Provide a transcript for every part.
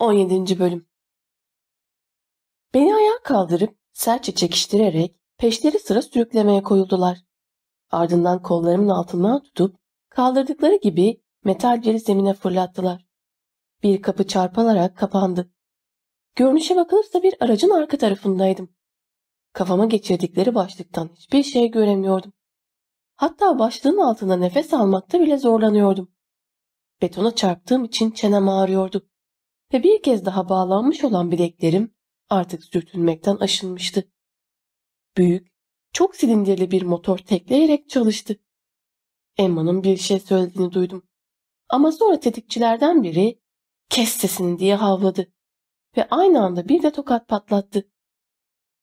17. Bölüm Beni ayağa kaldırıp sertçe çekiştirerek peşleri sıra sürüklemeye koyuldular. Ardından kollarımın altından tutup kaldırdıkları gibi metalleri zemine fırlattılar. Bir kapı çarpılarak kapandı. Görünüşe bakılırsa bir aracın arka tarafındaydım. Kafama geçirdikleri başlıktan hiçbir şey göremiyordum. Hatta başlığın altında nefes almakta bile zorlanıyordum. Betona çarptığım için çenem ağrıyordu. Ve bir kez daha bağlanmış olan bileklerim artık sürtünmekten aşınmıştı. Büyük, çok silindirli bir motor tekleyerek çalıştı. Emma'nın bir şey söylediğini duydum. Ama sonra tetikçilerden biri kes sesini diye havladı ve aynı anda bir de tokat patlattı.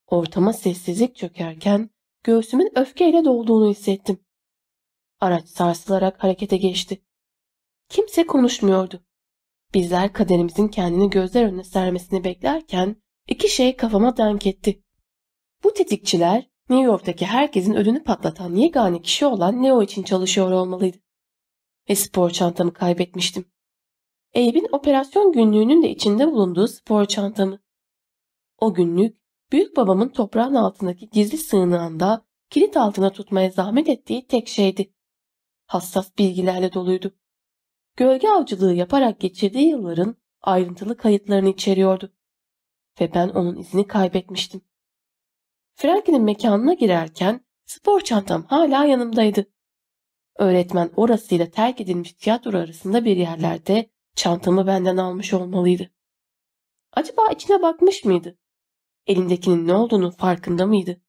Ortama sessizlik çökerken göğsümün öfkeyle dolduğunu hissettim. Araç sarsılarak harekete geçti. Kimse konuşmuyordu. Bizler kaderimizin kendini gözler önüne sermesini beklerken iki şey kafama dank etti. Bu tetikçiler New York'taki herkesin ödünü patlatan yegane kişi olan Leo için çalışıyor olmalıydı. Ve spor çantamı kaybetmiştim. Abe'in operasyon günlüğünün de içinde bulunduğu spor çantamı. O günlük büyük babamın toprağın altındaki gizli sığınağında kilit altına tutmaya zahmet ettiği tek şeydi. Hassas bilgilerle doluydu. Gölge avcılığı yaparak geçirdiği yılların ayrıntılı kayıtlarını içeriyordu. Ve ben onun izini kaybetmiştim. Franklin'in mekanına girerken spor çantam hala yanımdaydı. Öğretmen orasıyla terk edilmiş tiyatro arasında bir yerlerde çantamı benden almış olmalıydı. Acaba içine bakmış mıydı? Elindekinin ne olduğunu farkında mıydı?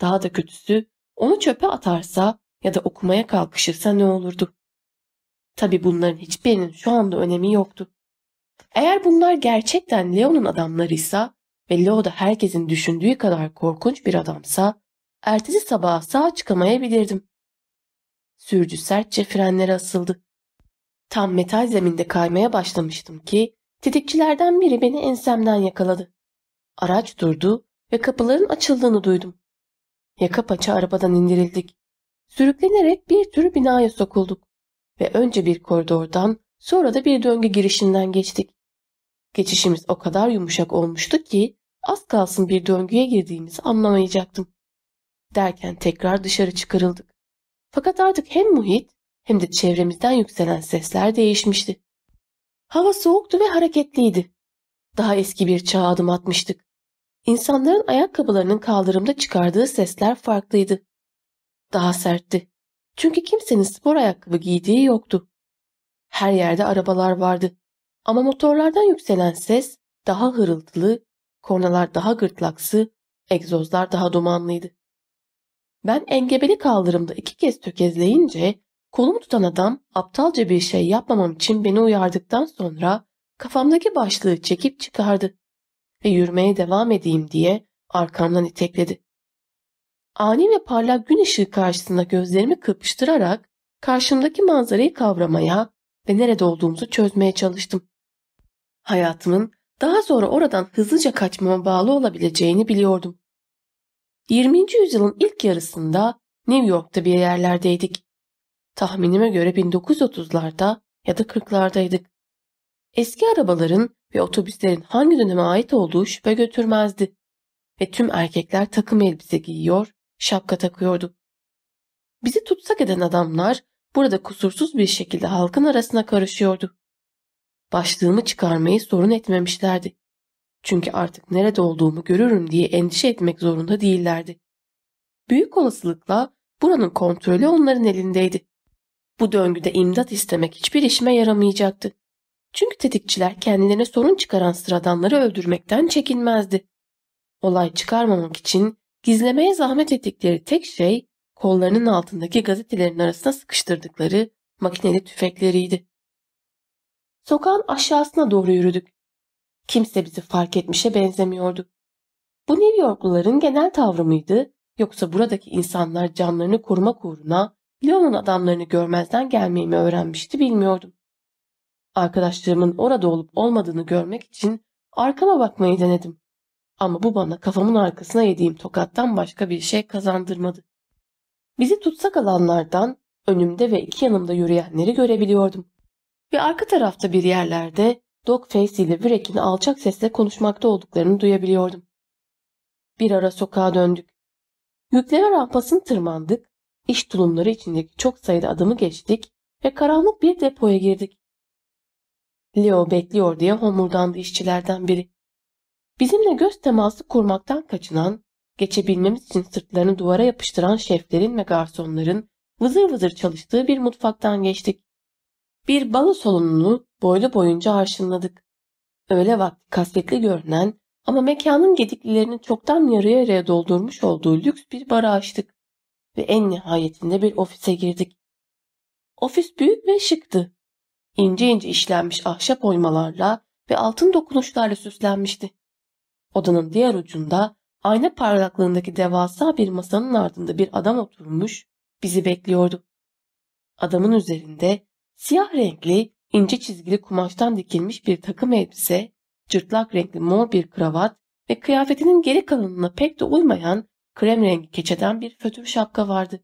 Daha da kötüsü onu çöpe atarsa ya da okumaya kalkışırsa ne olurdu? Tabi bunların hiçbirinin şu anda önemi yoktu. Eğer bunlar gerçekten Leo'nun adamlarıysa ve Leo da herkesin düşündüğü kadar korkunç bir adamsa ertesi sabaha sağ çıkamayabilirdim. Sürücü sertçe frenlere asıldı. Tam metal zeminde kaymaya başlamıştım ki tetikçilerden biri beni ensemden yakaladı. Araç durdu ve kapıların açıldığını duydum. Yaka paça arabadan indirildik. Sürüklenerek bir tür binaya sokulduk ve önce bir koridordan sonra da bir döngü girişinden geçtik. Geçişimiz o kadar yumuşak olmuştu ki az kalsın bir döngüye girdiğimizi anlamayacaktım. Derken tekrar dışarı çıkarıldık. Fakat artık hem muhit hem de çevremizden yükselen sesler değişmişti. Hava soğuktu ve hareketliydi. Daha eski bir çağa adım atmıştık. İnsanların ayakkabılarının kaldırımda çıkardığı sesler farklıydı. Daha sertti. Çünkü kimsenin spor ayakkabı giydiği yoktu. Her yerde arabalar vardı. Ama motorlardan yükselen ses daha hırıltılı, kornalar daha gırtlaksı, egzozlar daha dumanlıydı. Ben engebeli kaldırımda iki kez tökezleyince kolumu tutan adam aptalca bir şey yapmamam için beni uyardıktan sonra kafamdaki başlığı çekip çıkardı ve yürümeye devam edeyim diye arkamdan itekledi. Ani ve parlak gün ışığı karşısında gözlerimi kırpıştırarak karşımdaki manzarayı kavramaya ve nerede olduğumuzu çözmeye çalıştım. Hayatımın daha sonra oradan hızlıca kaçmama bağlı olabileceğini biliyordum. 20. yüzyılın ilk yarısında New York'ta bir yerlerdeydik. Tahminime göre 1930'larda ya da 40'lardaydık. Eski arabaların ve otobüslerin hangi döneme ait olduğu şüphe götürmezdi. Ve tüm erkekler takım elbise giyiyor, şapka takıyordu. Bizi tutsak eden adamlar burada kusursuz bir şekilde halkın arasına karışıyordu. Başlığımı çıkarmayı sorun etmemişlerdi. Çünkü artık nerede olduğumu görürüm diye endişe etmek zorunda değillerdi. Büyük olasılıkla buranın kontrolü onların elindeydi. Bu döngüde imdat istemek hiçbir işime yaramayacaktı. Çünkü tetikçiler kendilerine sorun çıkaran sıradanları öldürmekten çekinmezdi. Olay çıkarmamak için gizlemeye zahmet ettikleri tek şey kollarının altındaki gazetelerin arasına sıkıştırdıkları makineli tüfekleriydi. Sokağın aşağısına doğru yürüdük. Kimse bizi fark etmişe benzemiyordu. Bu New Yorkluların genel tavrı mıydı yoksa buradaki insanlar canlarını korumak uğruna Leon'un adamlarını görmezden gelmeyi mi öğrenmişti bilmiyordum. Arkadaşlarımın orada olup olmadığını görmek için arkama bakmayı denedim. Ama bu bana kafamın arkasına yediğim tokattan başka bir şey kazandırmadı. Bizi tutsak alanlardan önümde ve iki yanımda yürüyenleri görebiliyordum. Ve arka tarafta bir yerlerde Dogface ile Virek'in alçak sesle konuşmakta olduklarını duyabiliyordum. Bir ara sokağa döndük. Yükleme rampasını tırmandık, iş tulumları içindeki çok sayıda adımı geçtik ve karanlık bir depoya girdik. Leo bekliyor diye homurdandı işçilerden biri. Bizimle göz teması kurmaktan kaçınan, geçebilmemiz için sırtlarını duvara yapıştıran şeflerin ve garsonların vızır vızır çalıştığı bir mutfaktan geçtik. Bir balo salonunu boylu boyunca arşınladık. Öyle vakti kasvetli görünen ama mekanın gediklilerini çoktan yarıya yarıya doldurmuş olduğu lüks bir bara açtık ve en nihayetinde bir ofise girdik. Ofis büyük ve şıktı. İnce ince işlenmiş ahşap oymalarla ve altın dokunuşlarla süslenmişti. Odanın diğer ucunda ayna parlaklığındaki devasa bir masanın ardında bir adam oturmuş bizi bekliyordu. Adamın üzerinde siyah renkli ince çizgili kumaştan dikilmiş bir takım elbise, cırtlak renkli mor bir kravat ve kıyafetinin geri kalanına pek de uymayan krem rengi keçeden bir fötür şapka vardı.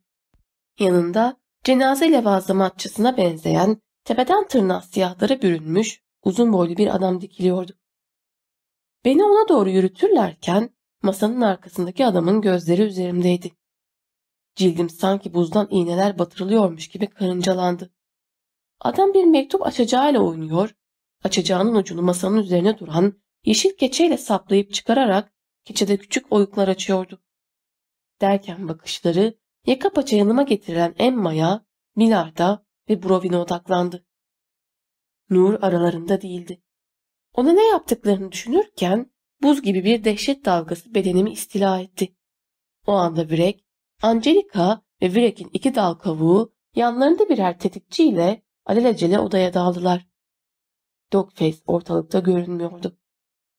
Yanında cenaze levazımatçısına benzeyen tepeden tırnağa siyahlara bürünmüş uzun boylu bir adam dikiliyordu. Beni ona doğru yürütürlerken masanın arkasındaki adamın gözleri üzerimdeydi. Cildim sanki buzdan iğneler batırılıyormuş gibi karıncalandı. Adam bir mektup açacağıyla oynuyor, açacağının ucunu masanın üzerine duran yeşil keçeyle saplayıp çıkararak keçede küçük oyuklar açıyordu. Derken bakışları yaka paça yanıma getirilen Emma'ya, Milard'a ve Brovin'e odaklandı. Nur aralarında değildi. Ona ne yaptıklarını düşünürken buz gibi bir dehşet dalgası bedenimi istila etti. O anda Virek, Angelica ve Virek'in iki dal kavuğu yanlarında birer tetikçiyle alelacele odaya daldılar. Dogface ortalıkta görünmüyordu.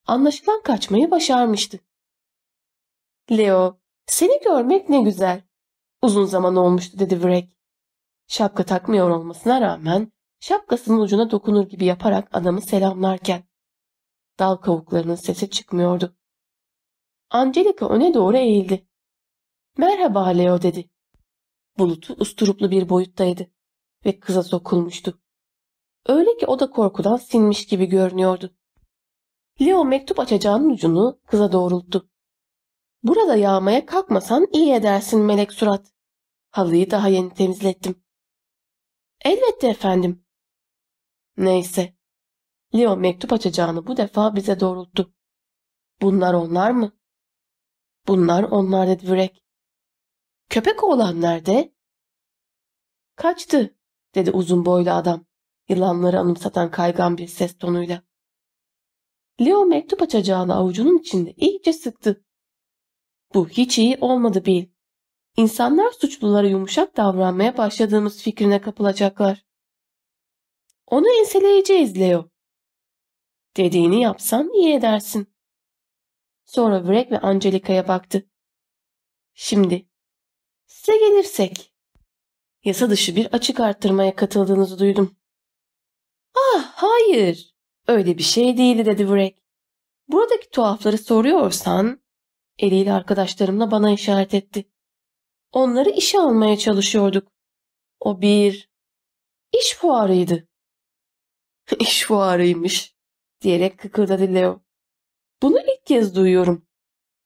Anlaşılan kaçmayı başarmıştı. Leo, seni görmek ne güzel. Uzun zaman olmuştu dedi Vrek. Şapka takmıyor olmasına rağmen şapkasının ucuna dokunur gibi yaparak adamı selamlarken. Dal kavuklarının sesi çıkmıyordu. Angelica öne doğru eğildi. Merhaba Leo dedi. Bulutu usturuplu bir boyuttaydı ve kıza sokulmuştu. Öyle ki o da korkudan sinmiş gibi görünüyordu. Leo mektup açacağının ucunu kıza doğrulttu. Burada yağmaya kalkmasan iyi edersin melek surat. Halıyı daha yeni temizlettim. Elbette efendim. Neyse. Leo mektup açacağını bu defa bize doğrulttu. Bunlar onlar mı? Bunlar onlar dedi Vürek. Köpek oğlan nerede? Kaçtı dedi uzun boylu adam. Yılanları anımsatan kaygan bir ses tonuyla. Leo mektup açacağını avucunun içinde iyice sıktı. Bu hiç iyi olmadı Bill. İnsanlar suçlulara yumuşak davranmaya başladığımız fikrine kapılacaklar. Onu enseleyeceğiz Leo. Dediğini yapsan iyi edersin. Sonra Greg ve Angelica'ya baktı. Şimdi size gelirsek. Yasa dışı bir açık arttırmaya katıldığınızı duydum. Ah hayır. Öyle bir şey değildi dedi Greg. Buradaki tuhafları soruyorsan eliyle arkadaşlarımla bana işaret etti. Onları işe almaya çalışıyorduk. O bir iş fuarıydı. İş fuarıymış diyerek kıkırdadı Leo. Bunu ilk kez duyuyorum.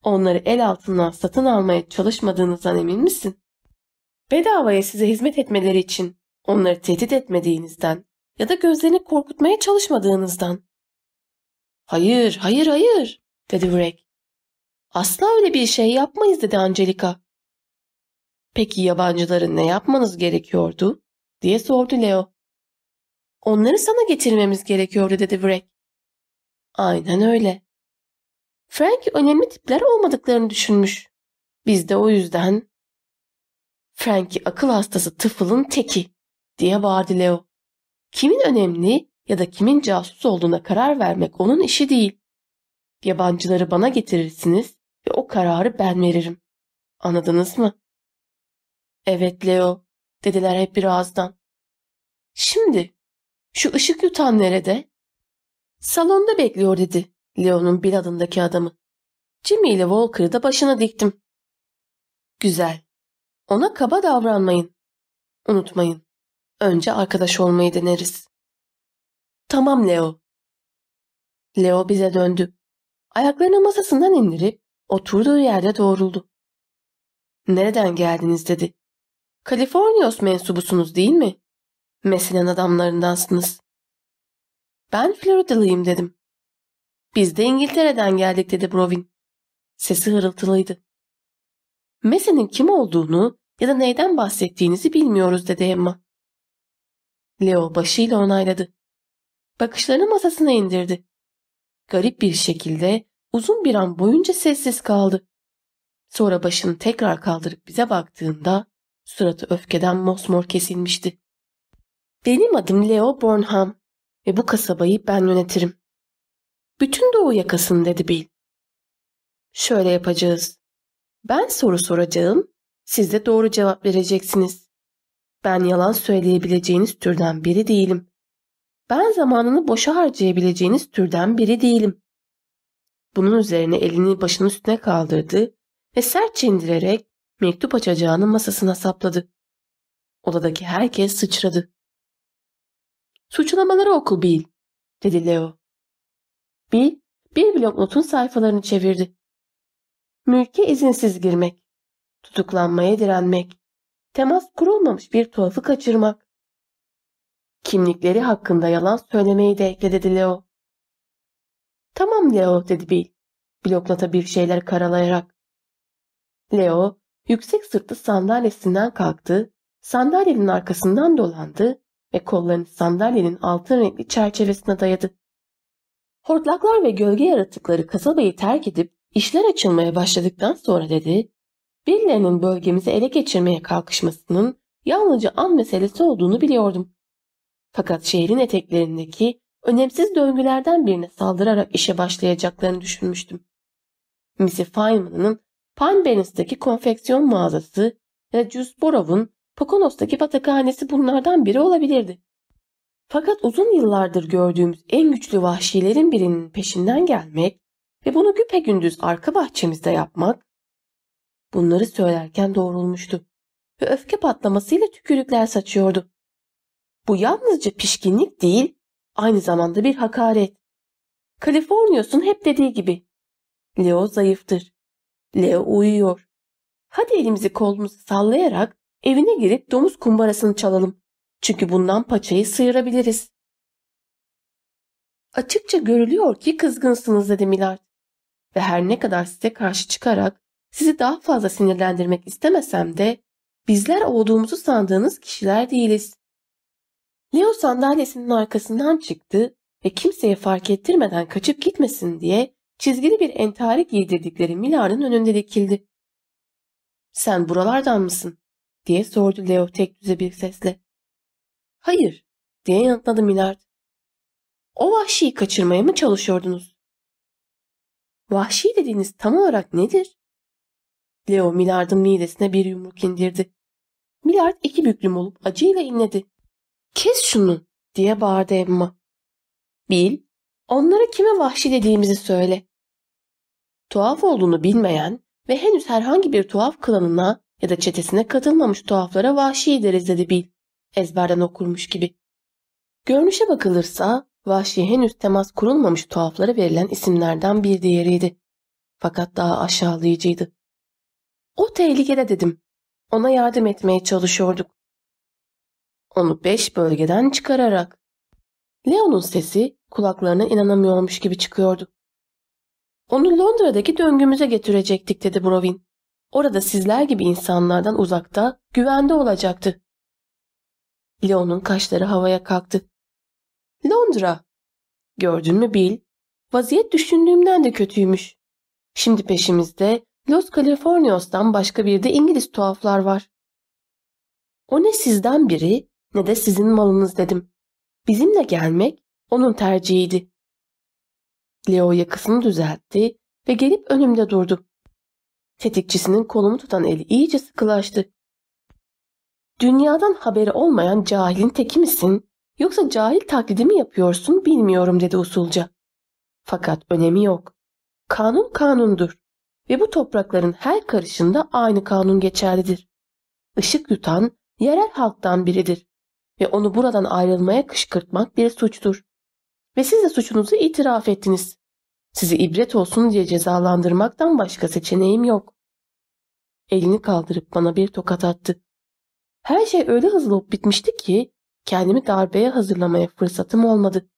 Onları el altından satın almaya çalışmadığınızdan emin misin? Bedavaya size hizmet etmeleri için onları tehdit etmediğinizden ya da gözlerini korkutmaya çalışmadığınızdan. Hayır, hayır, hayır, dedi Greg. Asla öyle bir şey yapmayız dedi Angelica. Peki yabancıların ne yapmanız gerekiyordu? diye sordu Leo. Onları sana getirmemiz gerekiyordu dedi Greg. Aynen öyle. Frank önemli tipler olmadıklarını düşünmüş. Biz de o yüzden... Frankie akıl hastası tıfılın teki diye bağırdı Leo. Kimin önemli ya da kimin casus olduğuna karar vermek onun işi değil. Yabancıları bana getirirsiniz ve o kararı ben veririm. Anladınız mı? Evet Leo, dediler hep bir ağızdan. Şimdi, şu ışık yutan nerede? Salonda bekliyor dedi Leo'nun bir adındaki adamı. Jimmy ile Walker'ı da başına diktim. Güzel. Ona kaba davranmayın. Unutmayın. Önce arkadaş olmayı deneriz. Tamam Leo. Leo bize döndü. Ayaklarını masasından indirip oturduğu yerde doğruldu. Nereden geldiniz dedi. Kaliforniyos mensubusunuz değil mi? Meselen adamlarındansınız. Ben Floridalıyım dedim. Biz de İngiltere'den geldik dedi Brovin. Sesi hırıltılıydı. Mesa'nın kim olduğunu ya da neyden bahsettiğinizi bilmiyoruz dedi Emma. Leo başıyla onayladı. Bakışlarını masasına indirdi. Garip bir şekilde uzun bir an boyunca sessiz kaldı. Sonra başını tekrar kaldırıp bize baktığında suratı öfkeden mosmor kesilmişti. Benim adım Leo Bornham ve bu kasabayı ben yönetirim. Bütün doğu yakasını dedi Bill. Şöyle yapacağız. Ben soru soracağım, siz de doğru cevap vereceksiniz. Ben yalan söyleyebileceğiniz türden biri değilim. Ben zamanını boşa harcayabileceğiniz türden biri değilim. Bunun üzerine elini başının üstüne kaldırdı ve sertçe indirerek mektup açacağını masasına sapladı. Odadaki herkes sıçradı. Suçlamaları oku Bill, dedi Leo. Bill bir bloknotun sayfalarını çevirdi. Mülke izinsiz girmek, tutuklanmaya direnmek, temas kurulmamış bir tuhafı kaçırmak. Kimlikleri hakkında yalan söylemeyi de ekledi Leo. Tamam Leo dedi Bill, bloknota bir şeyler karalayarak. Leo yüksek sırtlı sandalyesinden kalktı, sandalyenin arkasından dolandı ve kollarını sandalyenin altın renkli çerçevesine dayadı. Hortlaklar ve gölge yaratıkları kasabayı terk edip işler açılmaya başladıktan sonra dedi, birilerinin bölgemizi ele geçirmeye kalkışmasının yalnızca an meselesi olduğunu biliyordum. Fakat şehrin eteklerindeki önemsiz döngülerden birine saldırarak işe başlayacaklarını düşünmüştüm. Missy Feynman'ın Pine Barrens'taki konfeksiyon mağazası ya Juice Borov'un Poconos'taki batakhanesi bunlardan biri olabilirdi. Fakat uzun yıllardır gördüğümüz en güçlü vahşilerin birinin peşinden gelmek ve bunu güpegündüz arka bahçemizde yapmak, bunları söylerken doğrulmuştu ve öfke patlamasıyla tükürükler saçıyordu. Bu yalnızca pişkinlik değil, aynı zamanda bir hakaret. Kaliforniyos'un hep dediği gibi. Leo zayıftır. Leo uyuyor. Hadi elimizi kolumuzu sallayarak evine girip domuz kumbarasını çalalım. Çünkü bundan paçayı sıyırabiliriz. Açıkça görülüyor ki kızgınsınız dedi Milard. Ve her ne kadar size karşı çıkarak sizi daha fazla sinirlendirmek istemesem de bizler olduğumuzu sandığınız kişiler değiliz. Leo sandalyesinin arkasından çıktı ve kimseye fark ettirmeden kaçıp gitmesin diye çizgili bir entari giydirdikleri Milard'ın önünde dikildi. Sen buralardan mısın? Diye sordu Leo tek düze bir sesle. Hayır diye yanıtladı Milard. O vahşiyi kaçırmaya mı çalışıyordunuz? Vahşi dediğiniz tam olarak nedir? Leo Milard'ın midesine bir yumruk indirdi. Milard iki büklüm olup acıyla inledi. Kes şunu diye bağırdı Emma. Bil, onlara kime vahşi dediğimizi söyle. Tuhaf olduğunu bilmeyen ve henüz herhangi bir tuhaf klanına ya da çetesine katılmamış tuhaflara vahşi deriz dedi Bil. Ezberden okurmuş gibi. Görünüşe bakılırsa vahşi henüz temas kurulmamış tuhaflara verilen isimlerden bir diğeriydi. Fakat daha aşağılayıcıydı. O tehlikede dedim. Ona yardım etmeye çalışıyorduk. Onu beş bölgeden çıkararak. Leon'un sesi kulaklarına inanamıyormuş gibi çıkıyordu. Onu Londra'daki döngümüze getirecektik dedi Brovin. Orada sizler gibi insanlardan uzakta, güvende olacaktı. Leon'un kaşları havaya kalktı. Londra. Gördün mü Bill? Vaziyet düşündüğümden de kötüymüş. Şimdi peşimizde Los Californios'tan başka bir de İngiliz tuhaflar var. O ne sizden biri ne de sizin malınız dedim. Bizimle gelmek onun tercihiydi. Leo yakasını düzeltti ve gelip önümde durdu. Tetikçisinin kolumu tutan eli iyice sıkılaştı. Dünyadan haberi olmayan cahilin teki misin yoksa cahil taklidi mi yapıyorsun bilmiyorum dedi usulca. Fakat önemi yok. Kanun kanundur ve bu toprakların her karışında aynı kanun geçerlidir. Işık yutan yerel halktan biridir ve onu buradan ayrılmaya kışkırtmak bir suçtur. ve siz de suçunuzu itiraf ettiniz. Sizi ibret olsun diye cezalandırmaktan başka seçeneğim yok. Elini kaldırıp bana bir tokat attı. Her şey öyle hızlı olup bitmişti ki kendimi darbeye hazırlamaya fırsatım olmadı.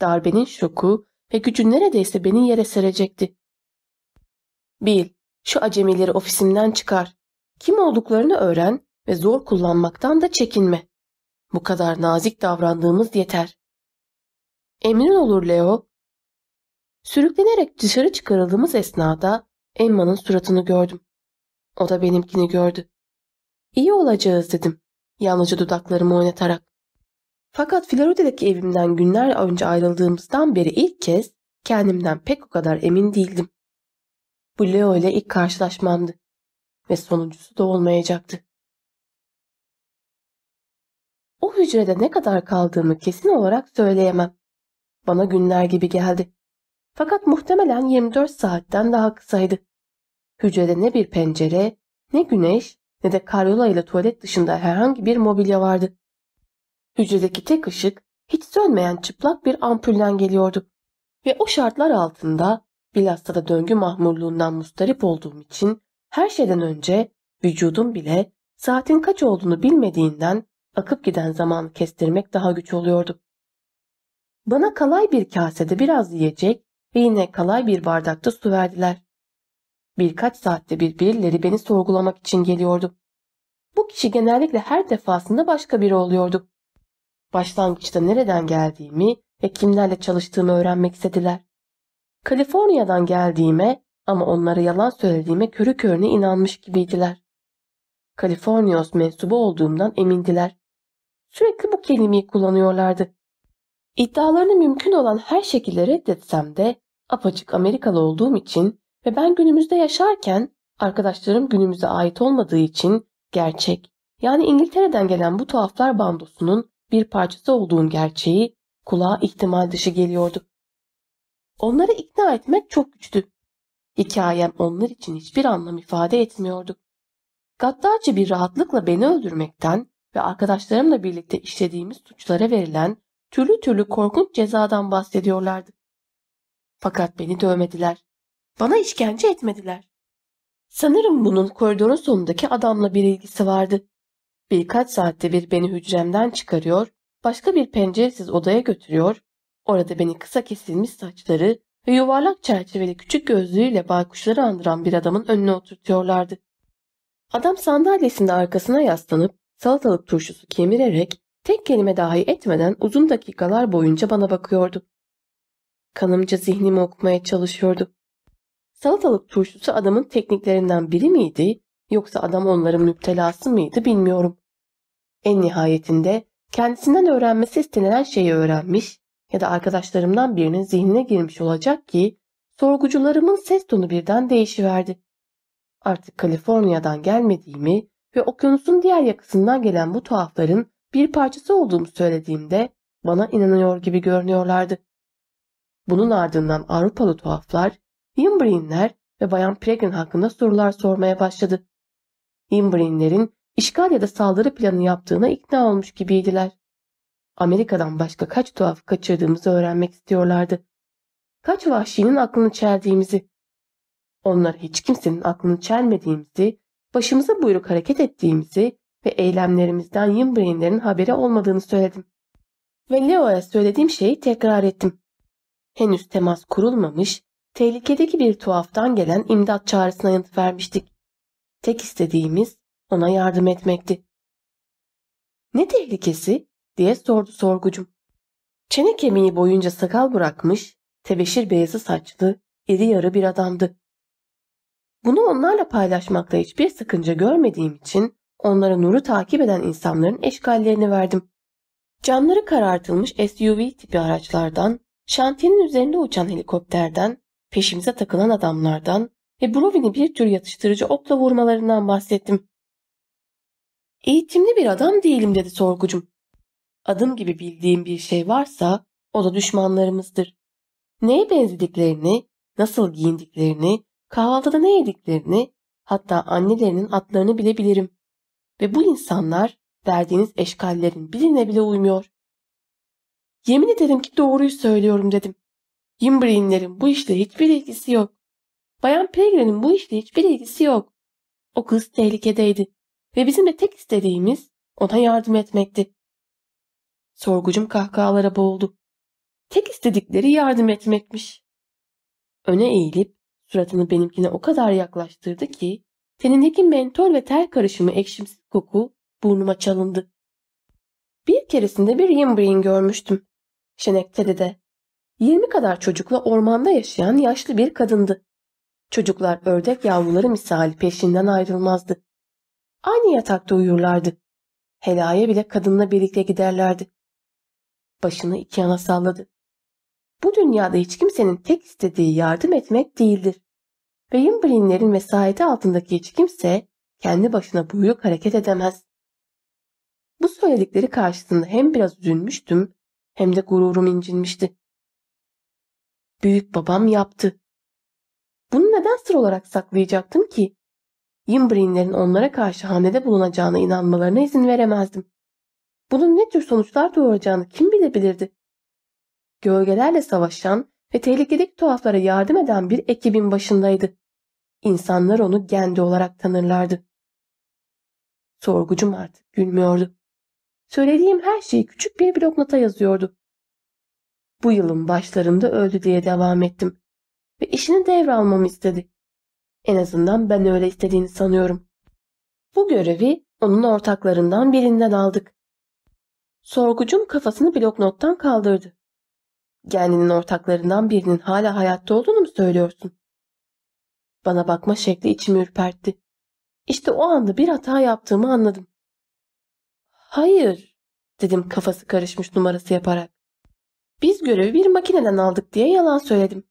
Darbenin şoku ve gücü neredeyse beni yere serecekti. Bil, şu acemileri ofisimden çıkar. Kim olduklarını öğren ve zor kullanmaktan da çekinme. Bu kadar nazik davrandığımız yeter. Emin olur Leo. Sürüklenerek dışarı çıkarıldığımız esnada Emma'nın suratını gördüm. O da benimkini gördü. İyi olacağız dedim. Yalnızca dudaklarımı oynatarak. Fakat Florida'daki evimden günler önce ayrıldığımızdan beri ilk kez kendimden pek o kadar emin değildim. Bu Leo ile ilk karşılaşmamdı. Ve sonuncusu da olmayacaktı. O hücrede ne kadar kaldığımı kesin olarak söyleyemem. Bana günler gibi geldi. Fakat muhtemelen 24 saatten daha kısaydı. Hücrede ne bir pencere, ne güneş, ne de karyola ile tuvalet dışında herhangi bir mobilya vardı. Hücredeki tek ışık hiç sönmeyen çıplak bir ampulden geliyordu. Ve o şartlar altında bilhassa da döngü mahmurluğundan mustarip olduğum için her şeyden önce vücudum bile saatin kaç olduğunu bilmediğinden akıp giden zamanı kestirmek daha güç oluyordu. Bana kalay bir kasede biraz yiyecek ve yine kalay bir bardakta su verdiler. Birkaç saatte bir birileri beni sorgulamak için geliyordu. Bu kişi genellikle her defasında başka biri oluyordu. Başlangıçta nereden geldiğimi ve kimlerle çalıştığımı öğrenmek istediler. Kaliforniya'dan geldiğime ama onlara yalan söylediğime körü körüne inanmış gibiydiler. Kaliforniyos mensubu olduğumdan emindiler. Sürekli bu kelimeyi kullanıyorlardı. İddialarını mümkün olan her şekilde reddetsem de apaçık Amerikalı olduğum için ve ben günümüzde yaşarken arkadaşlarım günümüze ait olmadığı için gerçek yani İngiltere'den gelen bu tuhaflar bandosunun bir parçası olduğum gerçeği kulağa ihtimal dışı geliyordu. Onları ikna etmek çok güçtü. Hikayem onlar için hiçbir anlam ifade etmiyordu. Gaddarca bir rahatlıkla beni öldürmekten ve arkadaşlarımla birlikte işlediğimiz suçlara verilen türlü türlü korkunç cezadan bahsediyorlardı. Fakat beni dövmediler. Bana işkence etmediler. Sanırım bunun koridorun sonundaki adamla bir ilgisi vardı. Birkaç saatte bir beni hücremden çıkarıyor, başka bir penceresiz odaya götürüyor, orada beni kısa kesilmiş saçları ve yuvarlak çerçeveli küçük gözlüğüyle baykuşları andıran bir adamın önüne oturtuyorlardı. Adam sandalyesinde arkasına yaslanıp salatalık turşusu kemirerek tek kelime dahi etmeden uzun dakikalar boyunca bana bakıyordu. Kanımca zihnimi okumaya çalışıyordu. Salatalık turşusu adamın tekniklerinden biri miydi yoksa adam onların müptelası mıydı bilmiyorum. En nihayetinde kendisinden öğrenmesi istenilen şeyi öğrenmiş ya da arkadaşlarımdan birinin zihnine girmiş olacak ki sorgucularımın ses tonu birden değişiverdi. Artık Kaliforniya'dan gelmediğimi ve okyanusun diğer yakasından gelen bu tuhafların bir parçası olduğumu söylediğimde bana inanıyor gibi görünüyorlardı. Bunun ardından Avrupalı tuhaflar, Imbrinler ve Bayan Pregrin hakkında sorular sormaya başladı. Imbrinlerin işgal ya da saldırı planı yaptığına ikna olmuş gibiydiler. Amerika'dan başka kaç tuhaf kaçırdığımızı öğrenmek istiyorlardı. Kaç vahşinin aklını çeldiğimizi. Onlar hiç kimsenin aklını çelmediğimizi, başımıza buyruk hareket ettiğimizi ve eylemlerimizden Yimbrain'lerin haberi olmadığını söyledim. Ve Leo'ya söylediğim şeyi tekrar ettim. Henüz temas kurulmamış, tehlikedeki bir tuhaftan gelen imdat çağrısına yanıt vermiştik. Tek istediğimiz ona yardım etmekti. Ne tehlikesi? diye sordu sorgucum. Çene kemiği boyunca sakal bırakmış, tebeşir beyazı saçlı, iri yarı bir adamdı. Bunu onlarla paylaşmakta hiçbir sıkınca görmediğim için onlara nuru takip eden insanların eşkallerini verdim. Camları karartılmış SUV tipi araçlardan, şantiyenin üzerinde uçan helikopterden, peşimize takılan adamlardan ve Brovin'i bir tür yatıştırıcı okla vurmalarından bahsettim. Eğitimli bir adam değilim dedi sorgucum. Adım gibi bildiğim bir şey varsa o da düşmanlarımızdır. Neye benzediklerini, nasıl giyindiklerini, kahvaltıda ne yediklerini, hatta annelerinin atlarını bile bilirim. Ve bu insanlar verdiğiniz eşkallerin birine bile uymuyor. Yemin ederim ki doğruyu söylüyorum dedim. Yimbri'inlerin bu işle hiçbir ilgisi yok. Bayan Peregrine'in bu işle hiçbir ilgisi yok. O kız tehlikedeydi ve bizim de tek istediğimiz ona yardım etmekti. Sorgucum kahkahalara boğuldu. Tek istedikleri yardım etmekmiş. Öne eğilip suratını benimkine o kadar yaklaştırdı ki tenindeki mentol ve ter karışımı ekşimsiz koku burnuma çalındı. Bir keresinde bir Yimbrin görmüştüm. Şenektere'de. Yirmi kadar çocukla ormanda yaşayan yaşlı bir kadındı. Çocuklar ördek yavruları misali peşinden ayrılmazdı. Aynı yatakta uyurlardı. Helaya bile kadınla birlikte giderlerdi. Başını iki yana salladı. Bu dünyada hiç kimsenin tek istediği yardım etmek değildir. Yimbrinlerin vesayeti altındaki hiç kimse kendi başına buyruk hareket edemez. Bu söyledikleri karşısında hem biraz üzülmüştüm hem de gururum incinmişti. Büyük babam yaptı. Bunu neden sır olarak saklayacaktım ki? Yimbrinlerin onlara karşı hamlede bulunacağına inanmalarına izin veremezdim. Bunun ne tür sonuçlar doğuracağını kim bilebilirdi? Gölgelerle savaşan ve tehlikedeki tuhaflara yardım eden bir ekibin başındaydı. İnsanlar onu Gendi olarak tanırlardı. Sorgucum artık gülmüyordu. Söylediğim her şeyi küçük bir bloknota yazıyordu. Bu yılın başlarında öldü diye devam ettim. Ve işini devralmamı istedi. En azından ben öyle istediğini sanıyorum. Bu görevi onun ortaklarından birinden aldık. Sorgucum kafasını bloknottan kaldırdı. Gendi'nin ortaklarından birinin hala hayatta olduğunu mu söylüyorsun? Bana bakma şekli içimi ürpertti. İşte o anda bir hata yaptığımı anladım. Hayır, dedim kafası karışmış numarası yaparak. Biz görevi bir makineden aldık diye yalan söyledim.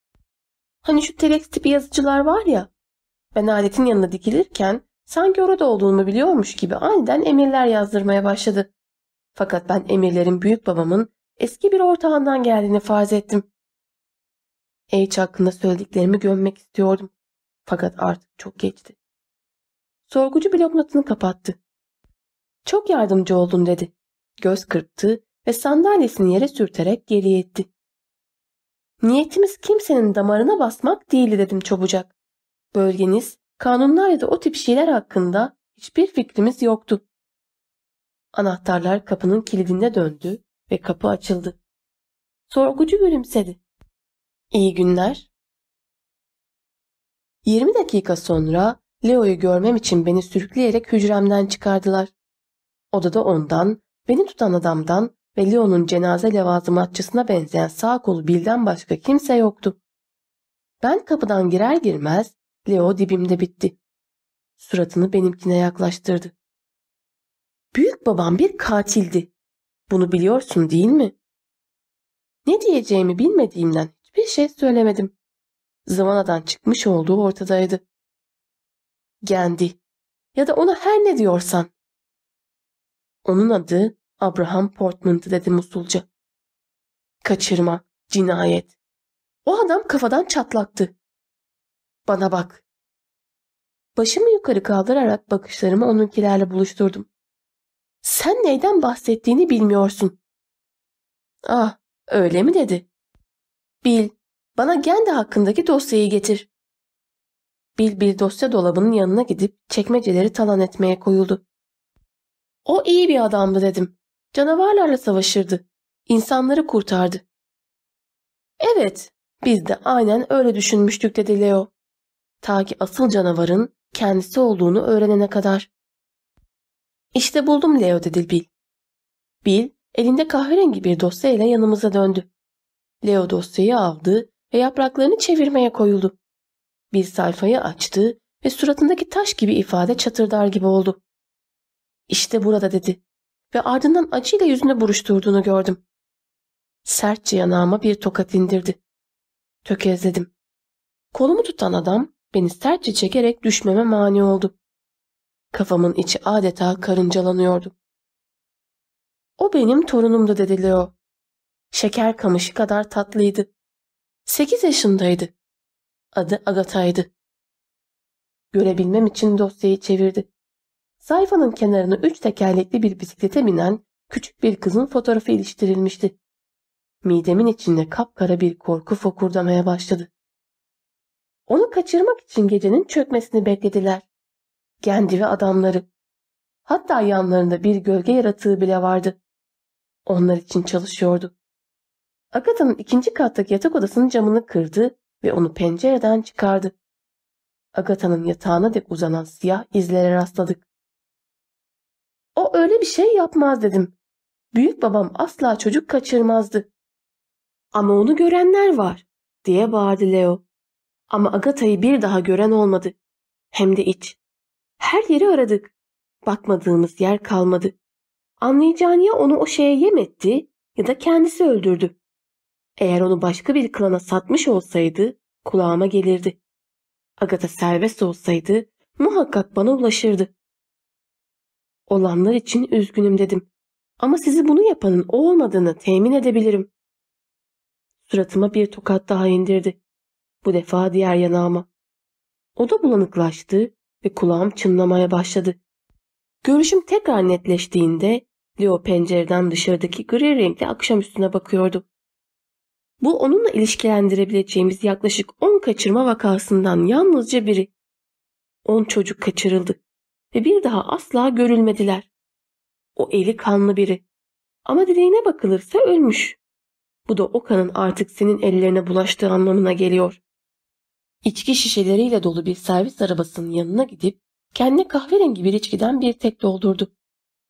Hani şu telex tipi yazıcılar var ya. Ben aletin yanına dikilirken sanki orada olduğumu biliyormuş gibi aniden emirler yazdırmaya başladı. Fakat ben emirlerin büyük babamın eski bir ortağından geldiğini farz ettim. H hakkında söylediklerimi gömmek istiyordum. Fakat artık çok geçti. Sorgucu bloknotunu kapattı. Çok yardımcı oldun dedi. Göz kırptı ve sandalyesini yere sürterek geriye etti. Niyetimiz kimsenin damarına basmak değildi dedim çabucak. Bölgeniz, kanunlar ya da o tip şeyler hakkında hiçbir fikrimiz yoktu. Anahtarlar kapının kilidinde döndü ve kapı açıldı. Sorgucu gülümsedi. İyi günler. 20 dakika sonra Leo'yu görmem için beni sürükleyerek hücremden çıkardılar. Odada ondan, beni tutan adamdan ve Leo'nun cenaze levazımatçısına benzeyen sağ kolu Bill'den başka kimse yoktu. Ben kapıdan girer girmez Leo dibimde bitti. Suratını benimkine yaklaştırdı. Büyük babam bir katildi. Bunu biliyorsun değil mi? Ne diyeceğimi bilmediğimden hiçbir şey söylemedim. Zıvanadan çıkmış olduğu ortadaydı. Gendi. Ya da ona her ne diyorsan. Onun adı Abraham Portman'dı dedim usulca. Kaçırma, cinayet. O adam kafadan çatlaktı. Bana bak. Başımı yukarı kaldırarak bakışlarımı onunkilerle buluşturdum. Sen neyden bahsettiğini bilmiyorsun. Ah, öyle mi dedi? Bil, bana Gendi hakkındaki dosyayı getir. Bil bir dosya dolabının yanına gidip çekmeceleri talan etmeye koyuldu. O iyi bir adamdı dedim. Canavarlarla savaşırdı. İnsanları kurtardı. Evet, biz de aynen öyle düşünmüştük dedi Leo. Ta ki asıl canavarın kendisi olduğunu öğrenene kadar. İşte buldum Leo dedi Bill. Bill elinde kahverengi bir dosyayla yanımıza döndü. Leo dosyayı aldı ve yapraklarını çevirmeye koyuldu. Bir sayfayı açtı ve suratındaki taş gibi ifade çatırdar gibi oldu. İşte burada dedi ve ardından acıyla yüzüne buruşturduğunu gördüm. Sertçe yanağıma bir tokat indirdi. Tökezledim. Kolumu tutan adam beni sertçe çekerek düşmeme mani oldu. Kafamın içi adeta karıncalanıyordu. O benim torunumdu dedi Leo. Şeker kamışı kadar tatlıydı. Sekiz yaşındaydı. Adı Agatha'ydı. Görebilmem için dosyayı çevirdi. Sayfanın kenarına üç tekerlekli bir bisiklete binen küçük bir kızın fotoğrafı iliştirilmişti. Midemin içinde kapkara bir korku fokurdamaya başladı. Onu kaçırmak için gecenin çökmesini beklediler. Gendi ve adamları. Hatta yanlarında bir gölge yaratığı bile vardı. Onlar için çalışıyordu. Agatha'nın ikinci kattaki yatak odasının camını kırdı ve onu pencereden çıkardı. Agatha'nın yatağına dek uzanan siyah izlere rastladık. O öyle bir şey yapmaz dedim. Büyük babam asla çocuk kaçırmazdı. Ama onu görenler var diye bağırdı Leo. Ama Agatha'yı bir daha gören olmadı. Hem de iç. Her yeri aradık. Bakmadığımız yer kalmadı. Anlayacağın ya onu o şeye yem etti ya da kendisi öldürdü. Eğer onu başka bir klana satmış olsaydı kulağıma gelirdi. Agatha serbest olsaydı muhakkak bana ulaşırdı. Olanlar için üzgünüm dedim. Ama sizi bunu yapanın o olmadığını temin edebilirim. Suratıma bir tokat daha indirdi. Bu defa diğer yanağıma. O da bulanıklaştı ve kulağım çınlamaya başladı. Görüşüm tekrar netleştiğinde Leo pencereden dışarıdaki gri renkli akşam üstüne bakıyordu. Bu onunla ilişkilendirebileceğimiz yaklaşık 10 kaçırma vakasından yalnızca biri. 10 çocuk kaçırıldı ve bir daha asla görülmediler. O eli kanlı biri. Ama dileğine bakılırsa ölmüş. Bu da o kanın artık senin ellerine bulaştığı anlamına geliyor. İçki şişeleriyle dolu bir servis arabasının yanına gidip kendine kahverengi bir içkiden bir tek doldurdu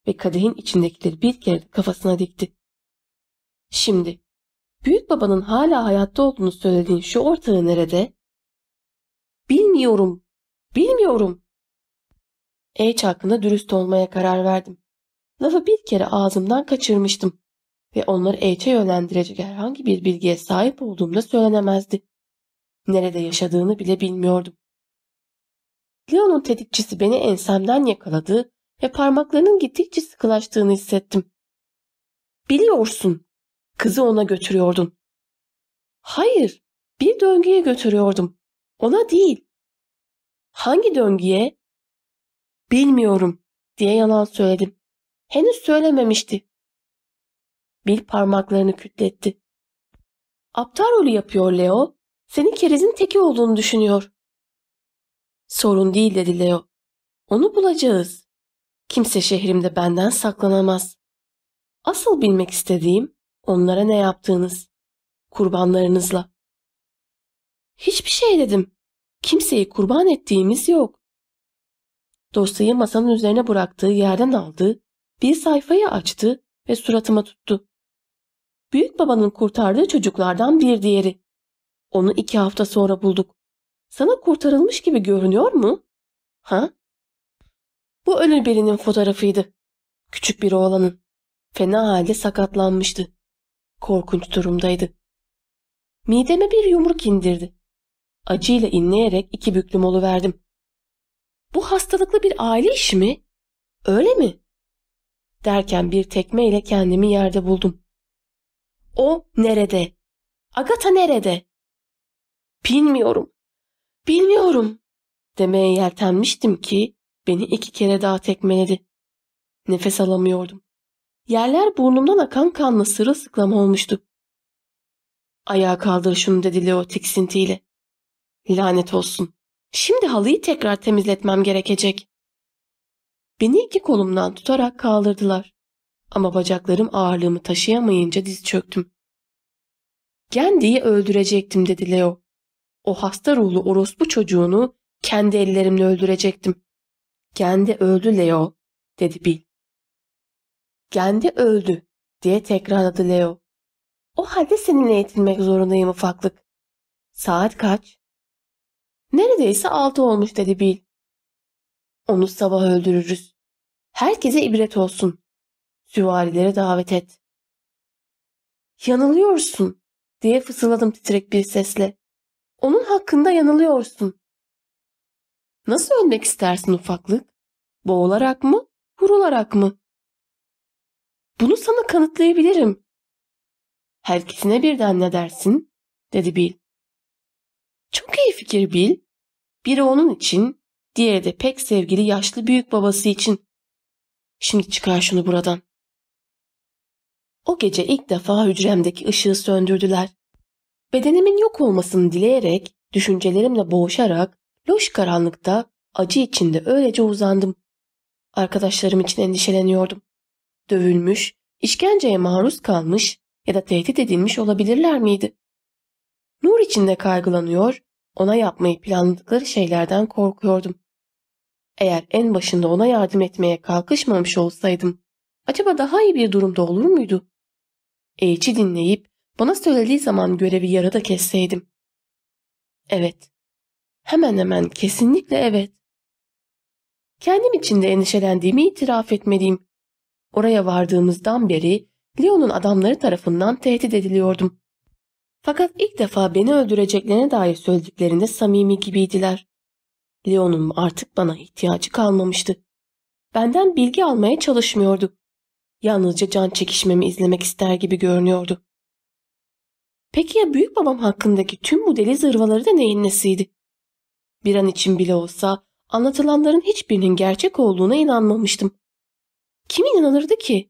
ve kadehin içindekileri bir kere kafasına dikti. Şimdi büyük babanın hala hayatta olduğunu söylediğin şu ortağı nerede? Bilmiyorum, bilmiyorum. H hakkında dürüst olmaya karar verdim. Lafı bir kere ağzımdan kaçırmıştım ve onları H'e yönlendirecek herhangi bir bilgiye sahip olduğumda söylenemezdi. Nerede yaşadığını bile bilmiyordum. Leon'un tetikçisi beni ensemden yakaladı ve parmaklarının gittikçe sıkılaştığını hissettim. Biliyorsun, kızı ona götürüyordun. Hayır, bir döngüye götürüyordum. Ona değil. Hangi döngüye? Bilmiyorum diye yalan söyledim. Henüz söylememişti. Bil parmaklarını kütletti. Aptal rolü yapıyor Leo. Senin kerizin teki olduğunu düşünüyor. Sorun değil dedi Leo. Onu bulacağız. Kimse şehrimde benden saklanamaz. Asıl bilmek istediğim onlara ne yaptığınız. Kurbanlarınızla. Hiçbir şey dedim. Kimseyi kurban ettiğimiz yok. Dosyayı masanın üzerine bıraktığı yerden aldı, bir sayfayı açtı ve suratıma tuttu. Büyük babanın kurtardığı çocuklardan bir diğeri. Onu iki hafta sonra bulduk. Sana kurtarılmış gibi görünüyor mu? Ha? Bu ölü birinin fotoğrafıydı. Küçük bir oğlanın. Fena halde sakatlanmıştı. Korkunç durumdaydı. Mideme bir yumruk indirdi. Acıyla inleyerek iki büklüm verdim. Bu hastalıklı bir aile işi mi? Öyle mi? Derken bir tekmeyle kendimi yerde buldum. O nerede? Agata nerede? Bilmiyorum. Bilmiyorum. Demeye yeltenmiştim ki beni iki kere daha tekmeledi. Nefes alamıyordum. Yerler burnumdan akan kanla sırılsıklam olmuştu. Ayağa kaldır şunu dedi Leo tiksintiyle. Lanet olsun. Şimdi halıyı tekrar temizletmem gerekecek. Beni iki kolumdan tutarak kaldırdılar. Ama bacaklarım ağırlığımı taşıyamayınca diz çöktüm. Gendi'yi öldürecektim dedi Leo. O hasta ruhlu orospu çocuğunu kendi ellerimle öldürecektim. Gendi öldü Leo dedi Bill. Gendi öldü diye tekrarladı Leo. O halde seninle yetinmek zorundayım ufaklık. Saat kaç? Neredeyse altı olmuş dedi Bill. Onu sabah öldürürüz. Herkese ibret olsun. Süvarileri davet et. Yanılıyorsun diye fısıldadım titrek bir sesle. Onun hakkında yanılıyorsun. Nasıl ölmek istersin ufaklık? Boğularak mı, vurularak mı? Bunu sana kanıtlayabilirim. Herkesine birden ne dersin? dedi Bill. Çok iyi fikir Bill. Biri onun için, diğeri de pek sevgili yaşlı büyük babası için. Şimdi çıkar şunu buradan. O gece ilk defa hücremdeki ışığı söndürdüler. Bedenimin yok olmasını dileyerek, düşüncelerimle boğuşarak, loş karanlıkta, acı içinde öylece uzandım. Arkadaşlarım için endişeleniyordum. Dövülmüş, işkenceye maruz kalmış ya da tehdit edilmiş olabilirler miydi? Nur içinde kaygılanıyor, ona yapmayı planladıkları şeylerden korkuyordum. Eğer en başında ona yardım etmeye kalkışmamış olsaydım, acaba daha iyi bir durumda olur muydu? Eğici dinleyip bana söylediği zaman görevi yarıda kesseydim. Evet. Hemen hemen kesinlikle evet. Kendim için de endişelendiğimi itiraf etmeliyim. Oraya vardığımızdan beri Leon'un adamları tarafından tehdit ediliyordum. Fakat ilk defa beni öldüreceklerine dair söylediklerinde samimi gibiydiler. Leon'un artık bana ihtiyacı kalmamıştı. Benden bilgi almaya çalışmıyordu. Yalnızca can çekişmemi izlemek ister gibi görünüyordu. Peki ya büyük babam hakkındaki tüm bu deli zırvaları da neyin nesiydi? Bir an için bile olsa anlatılanların hiçbirinin gerçek olduğuna inanmamıştım. Kim inanırdı ki?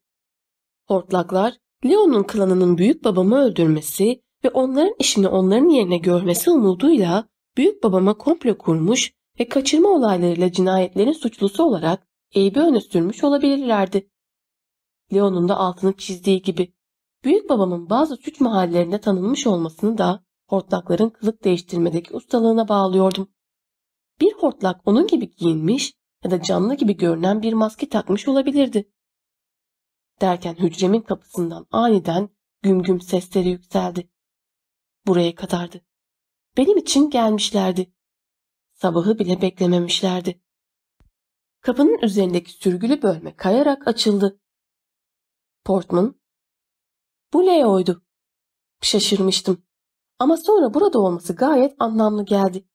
Hortlaklar, Leon'un klanının büyük babamı öldürmesi ve onların işini onların yerine görmesi umuduyla büyük babama komplo kurmuş ve kaçırma olaylarıyla cinayetlerin suçlusu olarak Eyüp'ü öne sürmüş olabilirlerdi. Leon'un da altını çizdiği gibi büyük babamın bazı suç mahallelerinde tanınmış olmasını da hortlakların kılık değiştirmedeki ustalığına bağlıyordum. Bir hortlak onun gibi giyinmiş ya da canlı gibi görünen bir maske takmış olabilirdi. Derken hücremin kapısından aniden güm güm sesleri yükseldi. Buraya kadardı. Benim için gelmişlerdi. Sabahı bile beklememişlerdi. Kapının üzerindeki sürgülü bölme kayarak açıldı. Portman, bu Leo'ydu. Şaşırmıştım. Ama sonra burada olması gayet anlamlı geldi.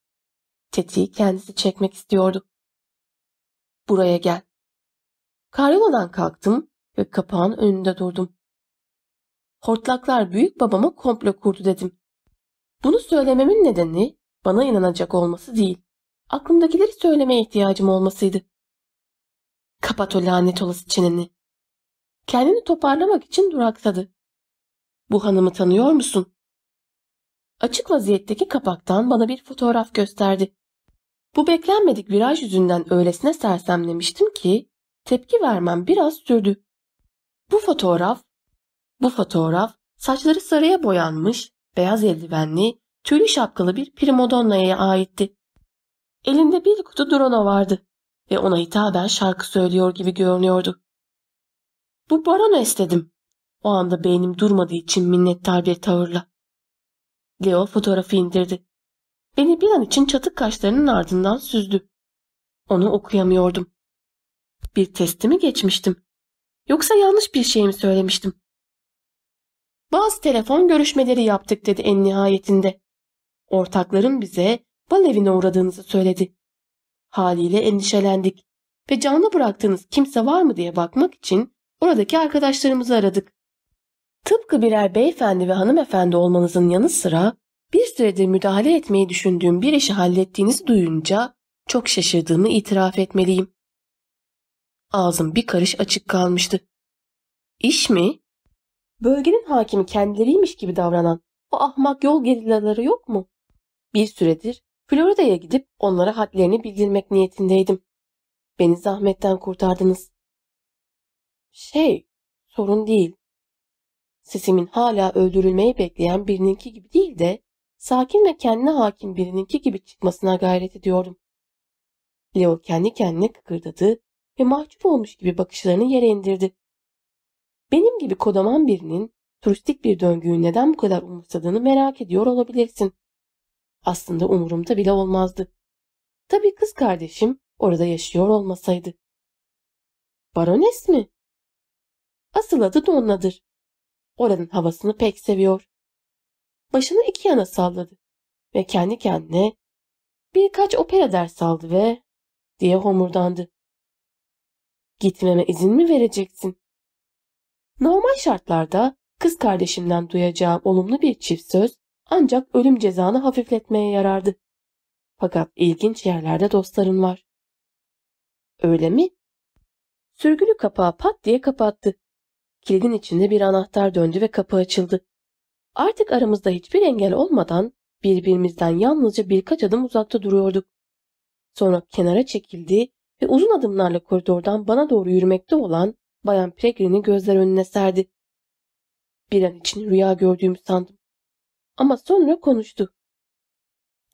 Tetiği kendisi çekmek istiyordu. Buraya gel. Karyoladan kalktım ve kapağın önünde durdum. Hortlaklar büyük babama komplo kurdu dedim. Bunu söylememin nedeni bana inanacak olması değil. Aklımdakileri söylemeye ihtiyacım olmasıydı. Kapat o lanet olası çeneni. Kendini toparlamak için duraksadı. Bu hanımı tanıyor musun? Açık vaziyetteki kapaktan bana bir fotoğraf gösterdi. Bu beklenmedik viraj yüzünden öylesine sersemlemiştim ki tepki vermem biraz sürdü. Bu fotoğraf, bu fotoğraf saçları sarıya boyanmış, beyaz eldivenli, tüylü şapkalı bir primadonna'ya aitti. Elinde bir kutu drona vardı ve ona hitaben şarkı söylüyor gibi görünüyordu. Bu barones dedim. O anda beynim durmadığı için minnettar bir tavırla. Leo fotoğrafı indirdi. Beni bir an için çatık kaşlarının ardından süzdü. Onu okuyamıyordum. Bir testimi geçmiştim. Yoksa yanlış bir şey mi söylemiştim? Bazı telefon görüşmeleri yaptık dedi en nihayetinde. Ortakların bize bal evine uğradığınızı söyledi. Haliyle endişelendik ve canlı bıraktığınız kimse var mı diye bakmak için oradaki arkadaşlarımızı aradık. Tıpkı birer beyefendi ve hanımefendi olmanızın yanı sıra bir süredir müdahale etmeyi düşündüğüm bir işi hallettiğinizi duyunca çok şaşırdığımı itiraf etmeliyim. Ağzım bir karış açık kalmıştı. İş mi? Bölgenin hakimi kendileriymiş gibi davranan o ahmak yol gerillaları yok mu? Bir süredir Florida'ya gidip onlara hadlerini bildirmek niyetindeydim. Beni zahmetten kurtardınız. Şey, sorun değil. Sesimin hala öldürülmeyi bekleyen birininki gibi değil de sakin ve kendine hakim birininki gibi çıkmasına gayret ediyorum. Leo kendi kendine kıkırdadı ve mahcup olmuş gibi bakışlarını yere indirdi. Benim gibi kodaman birinin turistik bir döngüyü neden bu kadar umursadığını merak ediyor olabilirsin. Aslında umurumda bile olmazdı. Tabii kız kardeşim orada yaşıyor olmasaydı. Barones mi? Asıl adı Donna'dır. Oranın havasını pek seviyor. Başını iki yana salladı ve kendi kendine birkaç opera ders aldı ve diye homurdandı. Gitmeme izin mi vereceksin? Normal şartlarda kız kardeşimden duyacağım olumlu bir çift söz ancak ölüm cezanı hafifletmeye yarardı. Fakat ilginç yerlerde dostlarım var. Öyle mi? Sürgülü kapağı pat diye kapattı. Kilidin içinde bir anahtar döndü ve kapı açıldı. Artık aramızda hiçbir engel olmadan birbirimizden yalnızca birkaç adım uzakta duruyorduk. Sonra kenara çekildi ve uzun adımlarla koridordan bana doğru yürümekte olan Bayan Pregrin'i gözler önüne serdi. Bir an için rüya gördüğümü sandım. Ama sonra konuştu.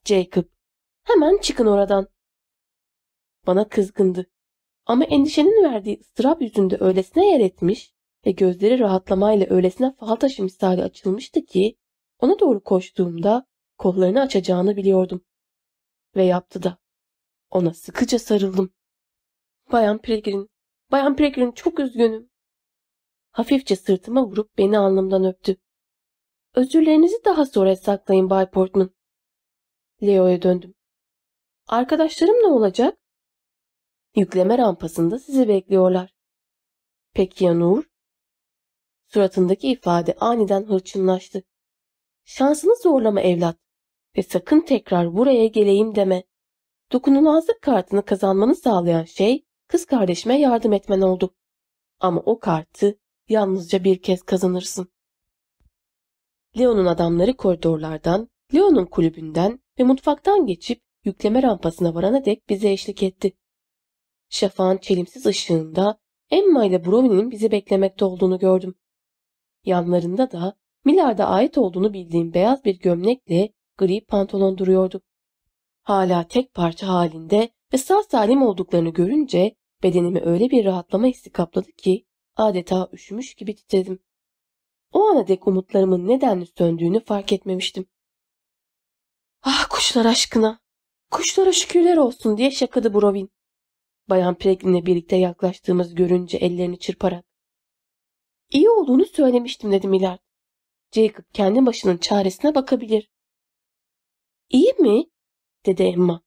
Jacob, hemen çıkın oradan. Bana kızgındı. Ama endişenin verdiği ıstırap yüzünde öylesine yer etmiş ve gözleri rahatlamayla öylesine fal taşı misali açılmıştı ki ona doğru koştuğumda kollarını açacağını biliyordum. Ve yaptı da. Ona sıkıca sarıldım. Bayan Pregrin, Bayan Pregrin çok üzgünüm. Hafifçe sırtıma vurup beni alnımdan öptü. Özürlerinizi daha sonra saklayın Bay Portman. Leo'ya döndüm. Arkadaşlarım ne olacak? Yükleme rampasında sizi bekliyorlar. Peki ya Nur? Suratındaki ifade aniden hırçınlaştı. Şansını zorlama evlat ve sakın tekrar buraya geleyim deme. Dokunulmazlık kartını kazanmanı sağlayan şey kız kardeşime yardım etmen oldu. Ama o kartı yalnızca bir kez kazanırsın. Leo'nun adamları koridorlardan, Leo'nun kulübünden ve mutfaktan geçip yükleme rampasına varana dek bize eşlik etti. Şafağın çelimsiz ışığında Emma ile Brown'in bizi beklemekte olduğunu gördüm. Yanlarında da Millard'a ait olduğunu bildiğim beyaz bir gömlekle gri pantolon duruyordu. Hala tek parça halinde ve sağ salim olduklarını görünce bedenimi öyle bir rahatlama hissi kapladı ki adeta üşümüş gibi titredim. O ana dek umutlarımın nedenli söndüğünü fark etmemiştim. Ah kuşlar aşkına, kuşlara şükürler olsun diye şakadı Brovin. Bayan Preglin'le birlikte yaklaştığımız görünce ellerini çırparak. İyi olduğunu söylemiştim dedi Millard. Jacob kendi başının çaresine bakabilir. İyi mi? dedi Emma.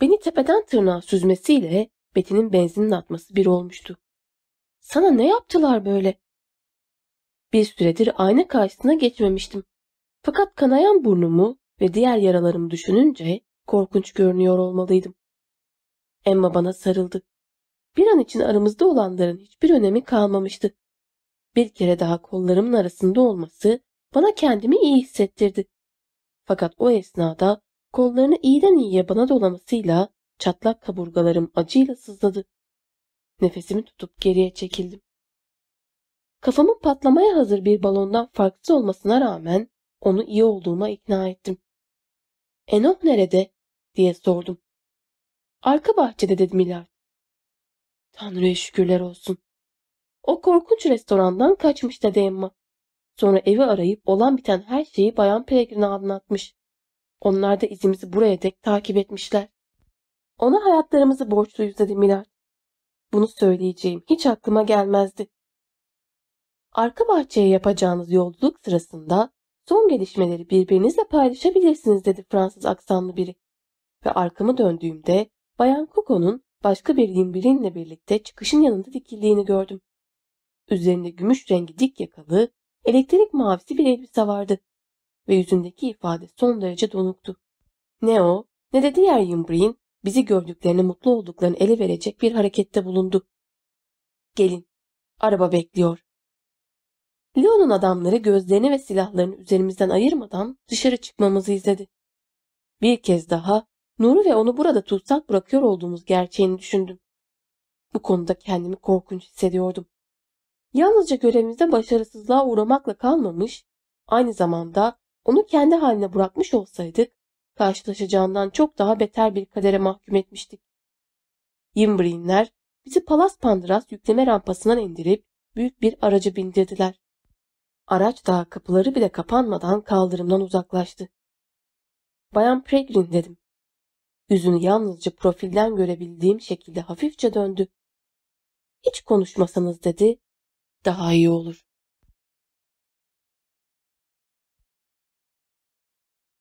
Beni tepeden tırnağa süzmesiyle Betty'nin benzinin atması bir olmuştu. Sana ne yaptılar böyle? Bir süredir ayna karşısına geçmemiştim. Fakat kanayan burnumu ve diğer yaralarımı düşününce korkunç görünüyor olmalıydım. Emma bana sarıldı. Bir an için aramızda olanların hiçbir önemi kalmamıştı. Bir kere daha kollarımın arasında olması bana kendimi iyi hissettirdi. Fakat o esnada kollarını iyiden iyiye bana dolamasıyla çatlak kaburgalarım acıyla sızladı. Nefesimi tutup geriye çekildim. Kafamın patlamaya hazır bir balondan farksız olmasına rağmen onu iyi olduğuma ikna ettim. Enoch nerede? diye sordum. Arka bahçede dedi Millard. Tanrı'ya şükürler olsun. O korkunç restorandan kaçmış dedi Emma. Sonra evi arayıp olan biten her şeyi Bayan Peregrin'e anlatmış. Onlar da izimizi buraya dek takip etmişler. Ona hayatlarımızı borçluyuz dedi Millard. Bunu söyleyeceğim hiç aklıma gelmezdi. Arka bahçeye yapacağınız yolculuk sırasında son gelişmeleri birbirinizle paylaşabilirsiniz dedi Fransız aksanlı biri. Ve arkamı döndüğümde Bayan Coco'nun başka bir limbirinle birlikte çıkışın yanında dikildiğini gördüm. Üzerinde gümüş rengi dik yakalı, elektrik mavisi bir elbise vardı ve yüzündeki ifade son derece donuktu. Ne o ne de diğer Yimbrin bizi gördüklerini mutlu olduklarını ele verecek bir harekette bulundu. Gelin, araba bekliyor. Leon'un adamları gözlerini ve silahlarını üzerimizden ayırmadan dışarı çıkmamızı izledi. Bir kez daha Nur'u ve onu burada tutsak bırakıyor olduğumuz gerçeğini düşündüm. Bu konuda kendimi korkunç hissediyordum. Yalnızca görevimizde başarısızlığa uğramakla kalmamış, aynı zamanda onu kendi haline bırakmış olsaydık, karşılaşacağından çok daha beter bir kadere mahkum etmiştik. Yimbrinler bizi Palas Pandras yükleme rampasından indirip büyük bir aracı bindirdiler. Araç daha kapıları bile kapanmadan kaldırımdan uzaklaştı. Bayan Pregrin dedim. Yüzünü yalnızca profilden görebildiğim şekilde hafifçe döndü. Hiç konuşmasanız dedi, daha iyi olur.